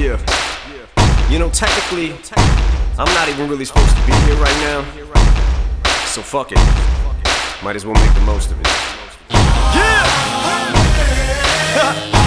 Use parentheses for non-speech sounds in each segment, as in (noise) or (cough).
Yeah. You know, technically, I'm not even really supposed to be here right now. So fuck it. Might as well make the most of it. Yeah! (laughs)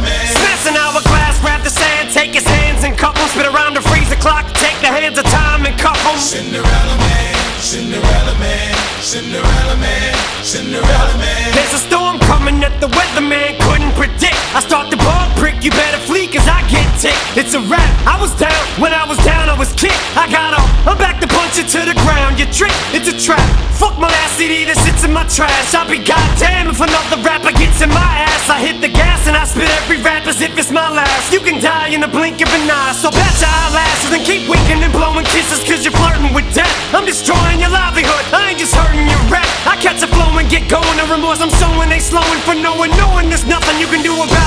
Smash an hourglass, grab the sand, take his hands and cup 'em. Spit around the freezer clock, take the hands of time and cuff 'em. Cinderella man, Cinderella man, Cinderella man, Cinderella man. There's a storm coming that the weatherman couldn't predict. I start the ball prick, you better flee, cause I get ticked. It's a rap. I was down, when I was down, I was kicked. I got up, I'm back to punch it to the ground. You trick, it's a trap. Fuck my last CD that sits in my trash. I'll be goddamn if another rapper gets in my ass. I hit the gas and I spit every rap as if it's my last. You can die in the blink of an eye, so bat your eyelashes and keep winking and blowing kisses cause you're flirting with death. I'm destroying your livelihood, I ain't just hurting your rap. I catch a flow and get going, the remorse I'm sowing, ain't slowing for no one, knowing there's nothing you can do about it.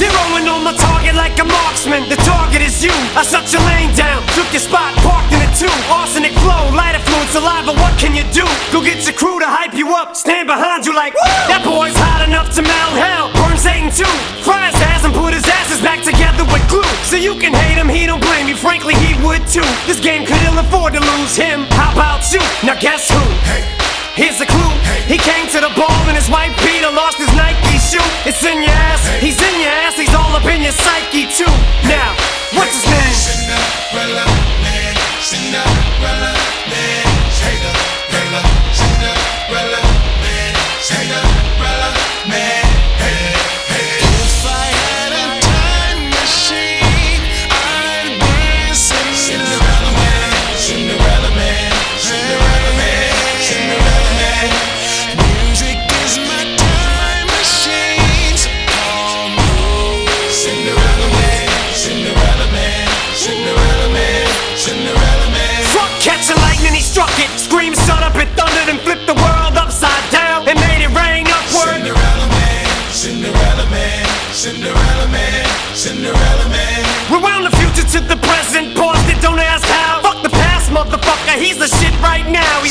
Zeroing on my target like a marksman, the target is you. I shut your lane down, took your spot, parked in it too. Arsenic flow, lighter fluid, saliva, what can you do? Go get your crew to hype you up, stand behind you like, that boy's hot enough to melt hell. Burn Satan too, fry his ass and put his asses back together with glue. So you can hate him, he don't blame you, frankly he would too. This game could ill afford to lose him. How about you? Now guess who? Hey. Here's a clue. He came to the ball in his white Peter, lost his Nike It's in your ass, he's in your ass, he's all up in your psyche too. Now, what's his name?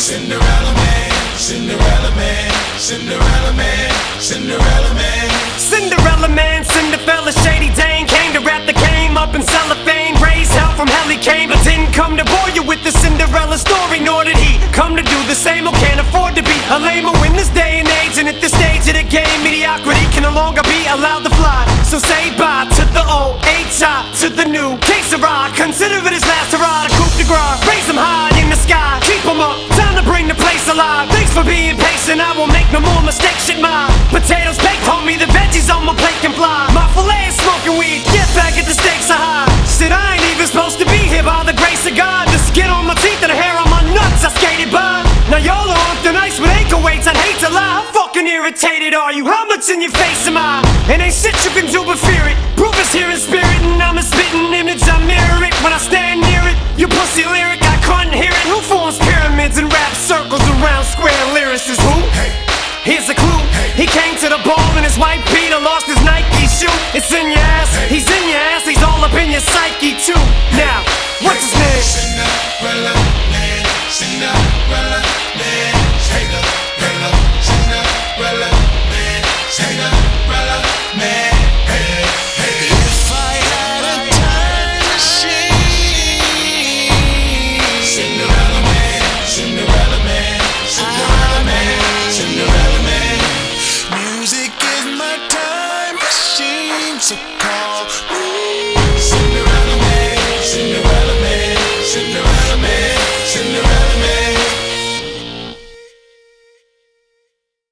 Cinderella man, Cinderella man, Cinderella man, Cinderella man. Cinderella man, Cinderella, Shady Dane came to rap the game up in cellophane. Raised hell from hell he came, but didn't come to bore you with the Cinderella story. Nor did he come to do the same or can't afford to be a lamer in this day and age. And at this stage of the game, mediocrity can no longer be allowed for being patient, I won't make no more mistakes. Shit, my potatoes baked, homie. The veggies on my plate can fly. My filet is smoking weed. Get back at the stakes are high. Shit, I ain't even supposed to be here by the grace of God. The skin on my teeth and the hair on my nuts, I skated by. Now y'all are on ice with ankle weights. I'd hate to lie. How fucking irritated are you? How much in your face am I? And ain't shit you can do but fear it. Proof is here in spirit, and I'm a spitting ball in his white beat. Lost his Nike shoe. It's in your ass. He's in your ass. He's all up in your psyche too. Now, what's his name?